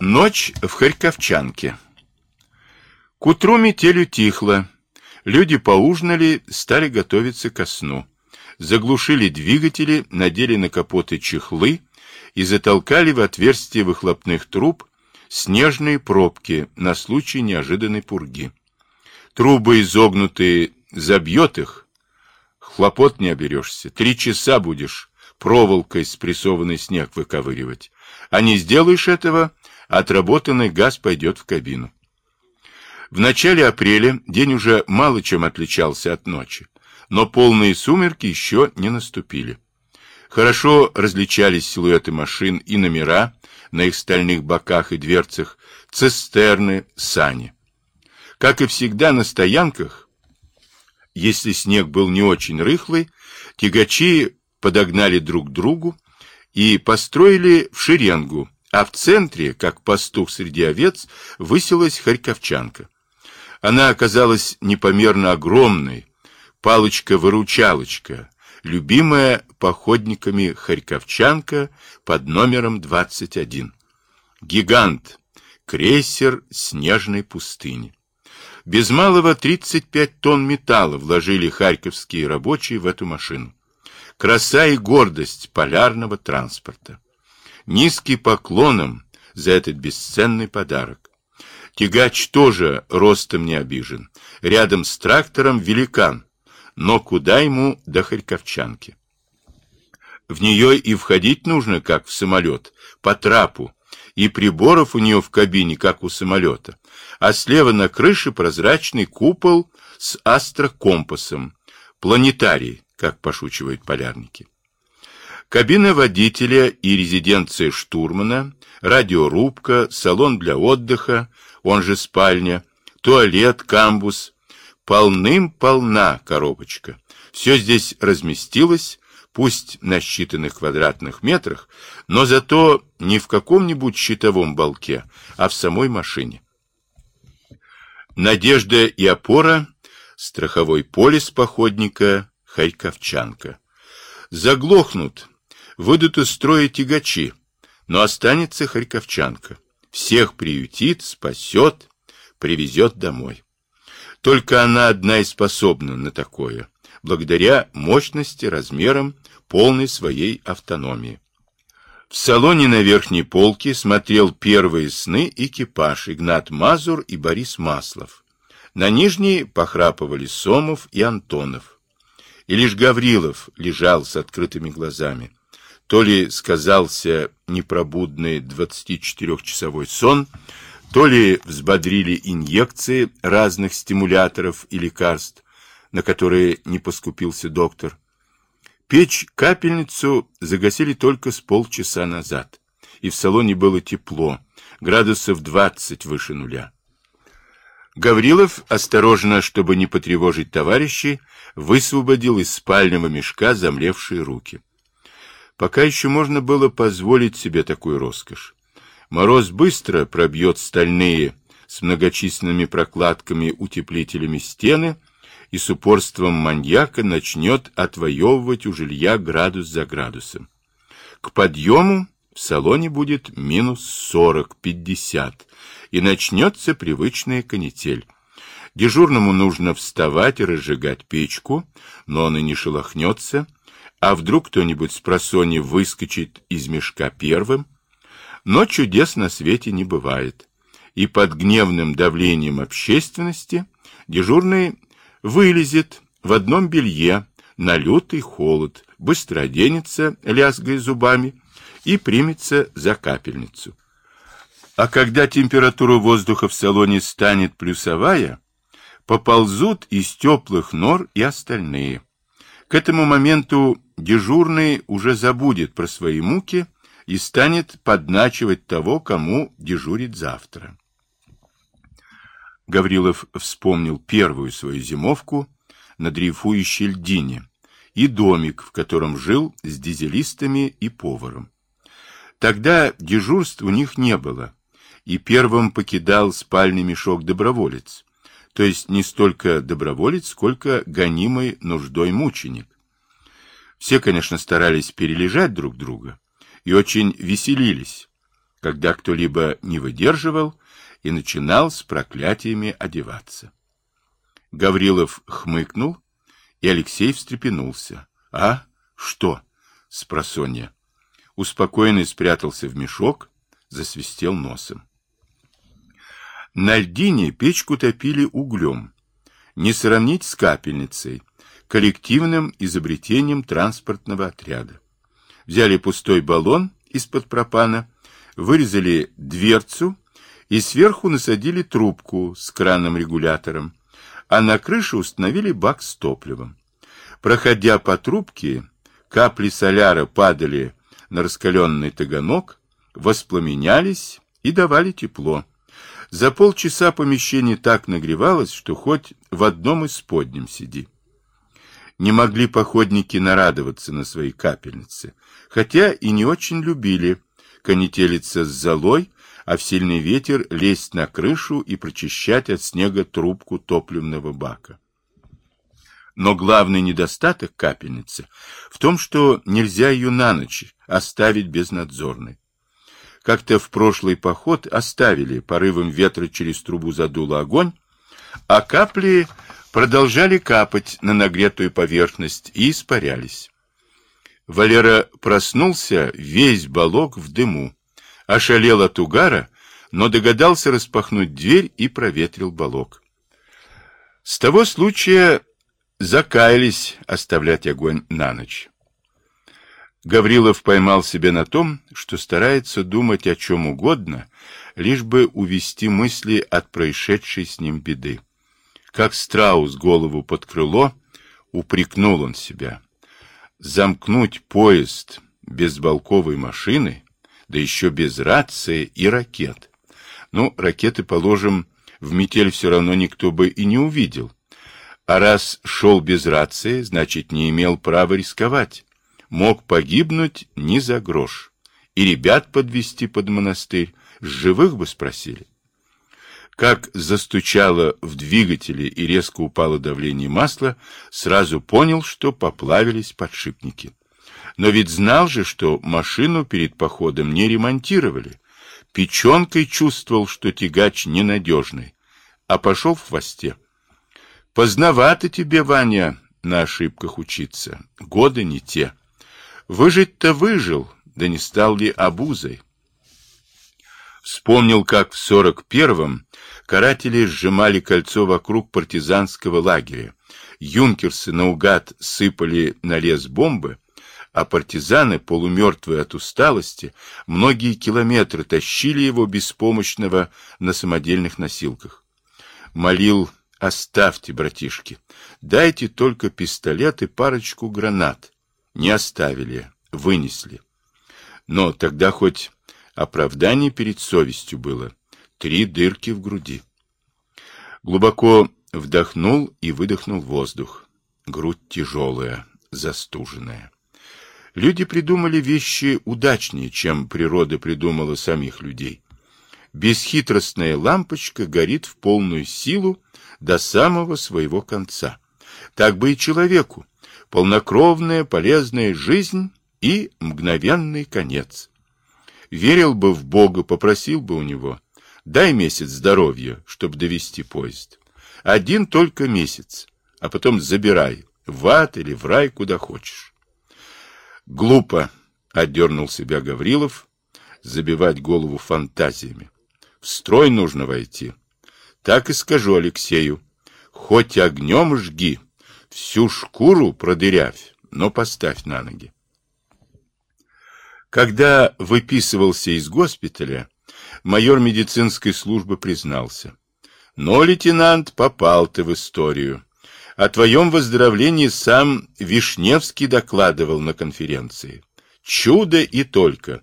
Ночь в Харьковчанке. К утру метель утихла. Люди поужинали, стали готовиться ко сну. Заглушили двигатели, надели на капоты чехлы и затолкали в отверстие выхлопных труб снежные пробки на случай неожиданной пурги. Трубы изогнутые, забьет их, хлопот не оберешься. Три часа будешь проволокой спрессованный снег выковыривать. А не сделаешь этого, отработанный газ пойдет в кабину. В начале апреля день уже мало чем отличался от ночи, но полные сумерки еще не наступили. Хорошо различались силуэты машин и номера на их стальных боках и дверцах, цистерны, сани. Как и всегда на стоянках, если снег был не очень рыхлый, тягачи подогнали друг к другу и построили в шеренгу, а в центре, как пастух среди овец, высилась харьковчанка. Она оказалась непомерно огромной, палочка-выручалочка, любимая походниками харьковчанка под номером 21. Гигант, крейсер снежной пустыни. Без малого 35 тонн металла вложили харьковские рабочие в эту машину. Краса и гордость полярного транспорта низкий поклоном за этот бесценный подарок. Тягач тоже ростом не обижен. Рядом с трактором великан, но куда ему до Харьковчанки? В нее и входить нужно, как в самолет, по трапу, и приборов у нее в кабине, как у самолета, а слева на крыше прозрачный купол с астрокомпасом, планетарий, как пошучивают полярники. Кабина водителя и резиденция штурмана, радиорубка, салон для отдыха, он же спальня, туалет, камбус. Полным-полна коробочка. Все здесь разместилось, пусть на считанных квадратных метрах, но зато не в каком-нибудь щитовом балке, а в самой машине. Надежда и опора, страховой полис походника, Хайковчанка. Заглохнут, выйдут из строя тягачи, но останется Харьковчанка. Всех приютит, спасет, привезет домой. Только она одна и способна на такое, благодаря мощности, размерам, полной своей автономии. В салоне на верхней полке смотрел первые сны экипаж Игнат Мазур и Борис Маслов. На нижней похрапывали Сомов и Антонов. И лишь Гаврилов лежал с открытыми глазами. То ли сказался непробудный 24-часовой сон, то ли взбодрили инъекции разных стимуляторов и лекарств, на которые не поскупился доктор. Печь-капельницу загасили только с полчаса назад, и в салоне было тепло, градусов 20 выше нуля. Гаврилов, осторожно, чтобы не потревожить товарищей, высвободил из спального мешка замлевшие руки. Пока еще можно было позволить себе такую роскошь. Мороз быстро пробьет стальные с многочисленными прокладками утеплителями стены и с упорством маньяка начнет отвоевывать у жилья градус за градусом. К подъему в салоне будет минус 40-50, и начнется привычная канитель. Дежурному нужно вставать и разжигать печку, но он и не шелохнется, а вдруг кто-нибудь с просони выскочит из мешка первым? Но чудес на свете не бывает. И под гневным давлением общественности дежурный вылезет в одном белье на лютый холод, быстро оденется, лязгая зубами, и примется за капельницу. А когда температура воздуха в салоне станет плюсовая, поползут из теплых нор и остальные. К этому моменту дежурный уже забудет про свои муки и станет подначивать того, кому дежурит завтра. Гаврилов вспомнил первую свою зимовку на дрейфующей льдине и домик, в котором жил с дизелистами и поваром. Тогда дежурств у них не было, и первым покидал спальный мешок доброволец то есть не столько доброволец, сколько гонимый нуждой мученик. Все, конечно, старались перележать друг друга и очень веселились. когда кто-либо не выдерживал и начинал с проклятиями одеваться. Гаврилов хмыкнул, и Алексей встрепенулся. — А? Что? — спросонья. Успокоенный спрятался в мешок, засвистел носом. На льдине печку топили углем. Не сравнить с капельницей, коллективным изобретением транспортного отряда. Взяли пустой баллон из-под пропана, вырезали дверцу и сверху насадили трубку с краном-регулятором, а на крыше установили бак с топливом. Проходя по трубке, капли соляра падали на раскаленный таганок, воспламенялись и давали тепло. За полчаса помещение так нагревалось, что хоть в одном из подним сиди. Не могли походники нарадоваться на свои капельницы, хотя и не очень любили конетелиться с золой, а в сильный ветер лезть на крышу и прочищать от снега трубку топливного бака. Но главный недостаток капельницы в том, что нельзя ее на ночь оставить безнадзорной. Как-то в прошлый поход оставили, порывом ветра через трубу задуло огонь, а капли продолжали капать на нагретую поверхность и испарялись. Валера проснулся, весь балок в дыму, ошалел от угара, но догадался распахнуть дверь и проветрил балок. С того случая закаялись оставлять огонь на ночь. Гаврилов поймал себя на том, что старается думать о чем угодно, лишь бы увести мысли от происшедшей с ним беды. Как страус голову под крыло, упрекнул он себя. Замкнуть поезд без балковой машины, да еще без рации и ракет. Ну, ракеты, положим, в метель все равно никто бы и не увидел. А раз шел без рации, значит, не имел права рисковать мог погибнуть ни за грош. И ребят подвести под монастырь, живых бы спросили. Как застучало в двигателе и резко упало давление масла, сразу понял, что поплавились подшипники. Но ведь знал же, что машину перед походом не ремонтировали. Печенкой чувствовал, что тягач ненадежный, а пошел в хвосте. Поздновато тебе, Ваня, на ошибках учиться. Годы не те. Выжить-то выжил, да не стал ли обузой? Вспомнил, как в сорок первом каратели сжимали кольцо вокруг партизанского лагеря. Юнкерсы наугад сыпали на лес бомбы, а партизаны, полумертвые от усталости, многие километры тащили его беспомощного на самодельных носилках. Молил, оставьте, братишки, дайте только пистолет и парочку гранат не оставили, вынесли. Но тогда хоть оправдание перед совестью было. Три дырки в груди. Глубоко вдохнул и выдохнул воздух. Грудь тяжелая, застуженная. Люди придумали вещи удачнее, чем природа придумала самих людей. Бесхитростная лампочка горит в полную силу до самого своего конца. Так бы и человеку полнокровная полезная жизнь и мгновенный конец. Верил бы в Бога, попросил бы у него, дай месяц здоровья, чтобы довести поезд. Один только месяц, а потом забирай, в ад или в рай, куда хочешь. Глупо, — отдернул себя Гаврилов, — забивать голову фантазиями. В строй нужно войти. Так и скажу Алексею, хоть огнем жги, всю шкуру продырявь, но поставь на ноги. Когда выписывался из госпиталя, майор медицинской службы признался. Но, лейтенант, попал ты в историю. О твоем выздоровлении сам Вишневский докладывал на конференции. Чудо и только.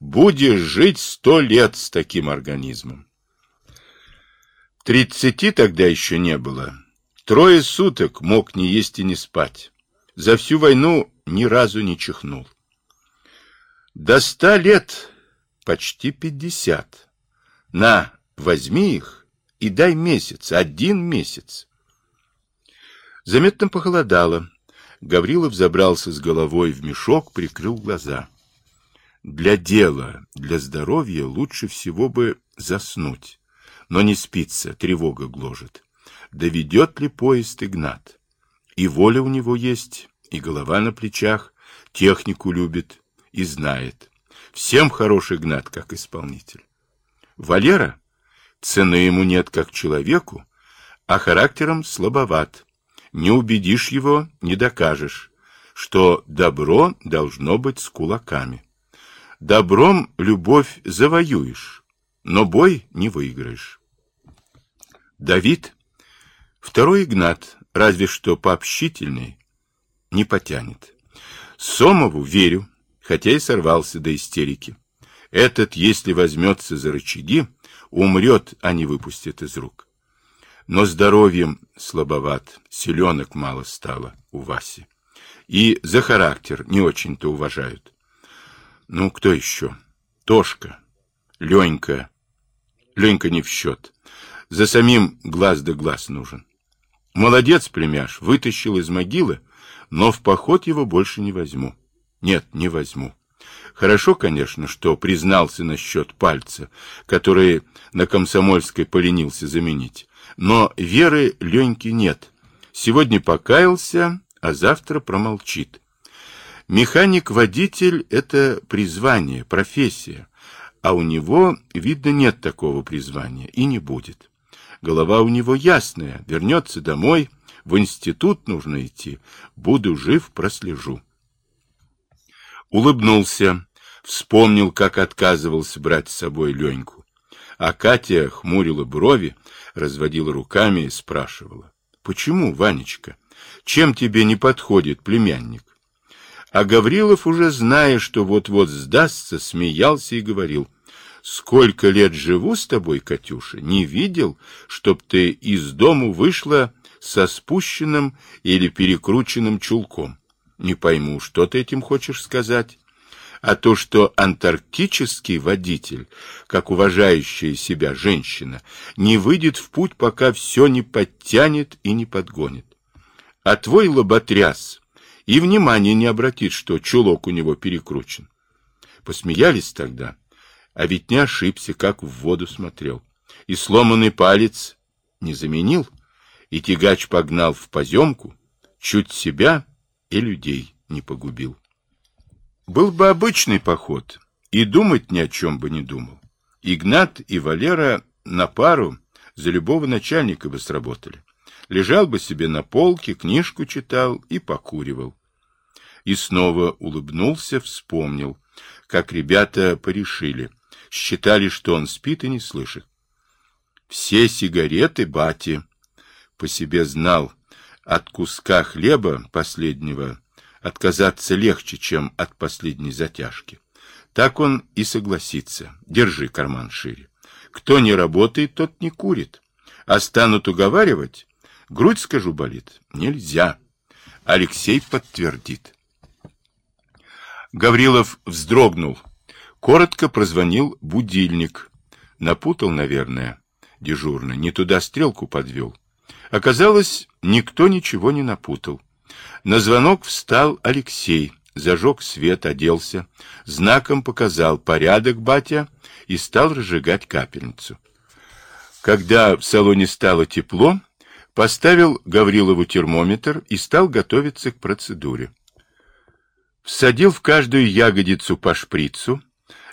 Будешь жить сто лет с таким организмом. Тридцати тогда еще не было. Трое суток мог не есть и не спать. За всю войну ни разу не чихнул. До ста лет почти пятьдесят. На, возьми их и дай месяц, один месяц. Заметно похолодало. Гаврилов забрался с головой в мешок, прикрыл глаза. Для дела, для здоровья лучше всего бы заснуть. Но не спится, тревога гложет. Доведет ли поезд Игнат? И воля у него есть, и голова на плечах, технику любит и знает. Всем хорош Игнат как исполнитель. Валера? Цены ему нет как человеку, а характером слабоват. Не убедишь его, не докажешь, что добро должно быть с кулаками. Добром любовь завоюешь, но бой не выиграешь. Давид, второй Игнат, разве что пообщительный, не потянет. Сомову верю, хотя и сорвался до истерики. Этот, если возьмется за рычаги, умрет, а не выпустит из рук. Но здоровьем слабоват, селенок мало стало у Васи. И за характер не очень-то уважают. Ну, кто еще? Тошка, Ленька. Ленька не в счет. За самим глаз да глаз нужен. Молодец, племяш, вытащил из могилы, но в поход его больше не возьму. Нет, не возьму. Хорошо, конечно, что признался насчет пальца, который на Комсомольской поленился заменить. Но веры Леньки нет. Сегодня покаялся, а завтра промолчит. Механик-водитель — это призвание, профессия, а у него, видно, нет такого призвания и не будет. Голова у него ясная, вернется домой, в институт нужно идти, буду жив, прослежу. Улыбнулся, вспомнил, как отказывался брать с собой Леньку. А Катя хмурила брови, разводила руками и спрашивала. — Почему, Ванечка? Чем тебе не подходит племянник? А Гаврилов, уже зная, что вот-вот сдастся, смеялся и говорил, «Сколько лет живу с тобой, Катюша, не видел, чтоб ты из дому вышла со спущенным или перекрученным чулком. Не пойму, что ты этим хочешь сказать?» а то, что антарктический водитель, как уважающая себя женщина, не выйдет в путь, пока все не подтянет и не подгонит. А твой лоботряс и внимания не обратит, что чулок у него перекручен. Посмеялись тогда, а ведь не ошибся, как в воду смотрел. И сломанный палец не заменил, и тягач погнал в поземку, чуть себя и людей не погубил. Был бы обычный поход, и думать ни о чем бы не думал. Игнат и Валера на пару за любого начальника бы сработали. Лежал бы себе на полке, книжку читал и покуривал. И снова улыбнулся, вспомнил, как ребята порешили. Считали, что он спит и не слышит. Все сигареты бати. По себе знал, от куска хлеба последнего отказаться легче, чем от последней затяжки. Так он и согласится. Держи карман шире. Кто не работает, тот не курит. А станут уговаривать, грудь, скажу, болит. Нельзя. Алексей подтвердит. Гаврилов вздрогнул. Коротко прозвонил будильник. Напутал, наверное, дежурно. Не туда стрелку подвел. Оказалось, никто ничего не напутал. На звонок встал Алексей, зажег свет, оделся, знаком показал порядок батя и стал разжигать капельницу. Когда в салоне стало тепло, поставил Гаврилову термометр и стал готовиться к процедуре. Всадил в каждую ягодицу по шприцу,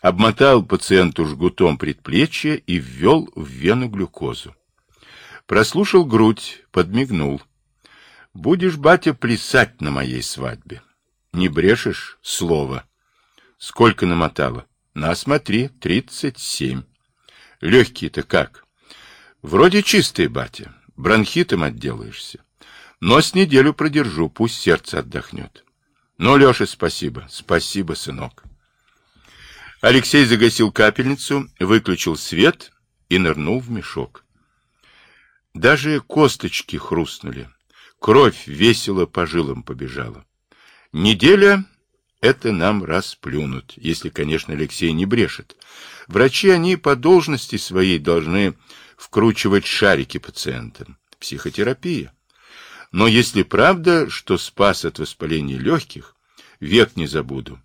обмотал пациенту жгутом предплечья и ввел в вену глюкозу. Прослушал грудь, подмигнул. Будешь, батя, плясать на моей свадьбе. Не брешешь слово. Сколько намотала? На, смотри, тридцать семь. Легкие-то как? Вроде чистые, батя. Бронхитом отделаешься. Но с неделю продержу, пусть сердце отдохнет. Ну, Леша, спасибо. Спасибо, сынок. Алексей загасил капельницу, выключил свет и нырнул в мешок. Даже косточки хрустнули. Кровь весело по жилам побежала. Неделя — это нам расплюнут, если, конечно, Алексей не брешет. Врачи, они по должности своей должны вкручивать шарики пациентам. Психотерапия. Но если правда, что спас от воспаления легких, век не забуду.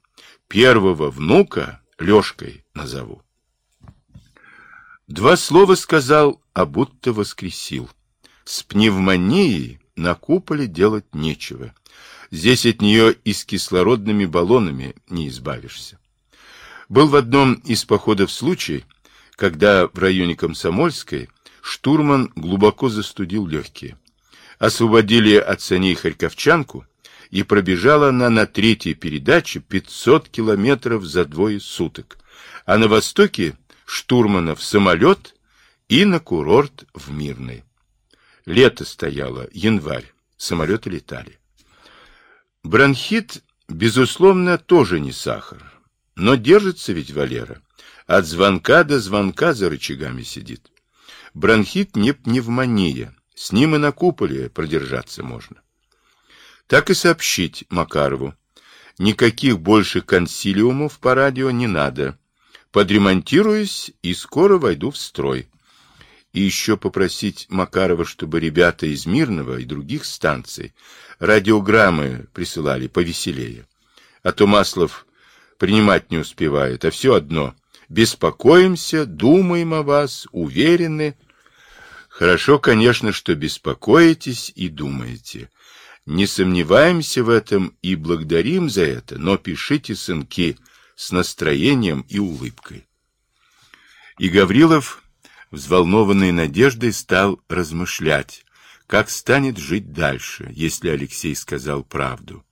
Первого внука Лешкой назову. Два слова сказал, а будто воскресил. С пневмонией на куполе делать нечего. Здесь от нее и с кислородными баллонами не избавишься. Был в одном из походов случай, когда в районе Комсомольской штурман глубоко застудил легкие. Освободили от саней Харьковчанку, и пробежала она на третьей передаче 500 километров за двое суток, а на востоке штурмана в самолет и на курорт в Мирный. Лето стояло, январь, самолеты летали. Бронхит, безусловно, тоже не сахар, но держится ведь Валера. От звонка до звонка за рычагами сидит. Бронхит не пневмония, с ним и на куполе продержаться можно. Так и сообщить Макарову. Никаких больше консилиумов по радио не надо. Подремонтируюсь и скоро войду в строй. И еще попросить Макарова, чтобы ребята из Мирного и других станций радиограммы присылали повеселее. А то Маслов принимать не успевает, а все одно. Беспокоимся, думаем о вас, уверены. Хорошо, конечно, что беспокоитесь и думаете. Не сомневаемся в этом и благодарим за это, но пишите, сынки, с настроением и улыбкой. И Гаврилов, взволнованный надеждой, стал размышлять, как станет жить дальше, если Алексей сказал правду.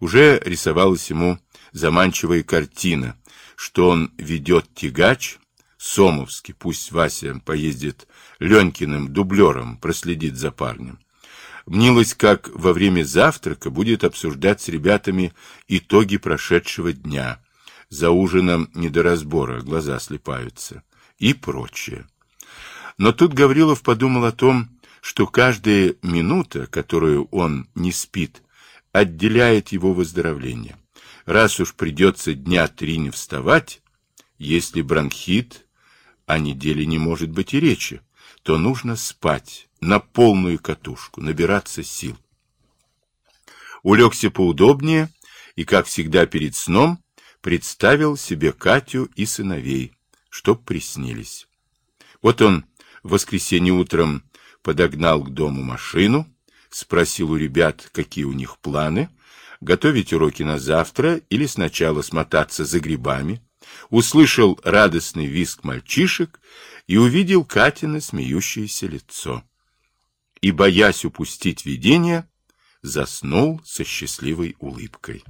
Уже рисовалась ему заманчивая картина, что он ведет тягач, Сомовский, пусть Вася поездит Ленькиным дублером, проследит за парнем. Мнилось, как во время завтрака будет обсуждать с ребятами итоги прошедшего дня. За ужином не до разбора, глаза слепаются. И прочее. Но тут Гаврилов подумал о том, что каждая минута, которую он не спит, отделяет его выздоровление. Раз уж придется дня три не вставать, если бронхит, о неделе не может быть и речи, то нужно спать, на полную катушку, набираться сил. Улегся поудобнее и, как всегда перед сном, представил себе Катю и сыновей, чтоб приснились. Вот он в воскресенье утром подогнал к дому машину, спросил у ребят, какие у них планы, готовить уроки на завтра или сначала смотаться за грибами, услышал радостный визг мальчишек и увидел Катина смеющееся лицо и, боясь упустить видение, заснул со счастливой улыбкой.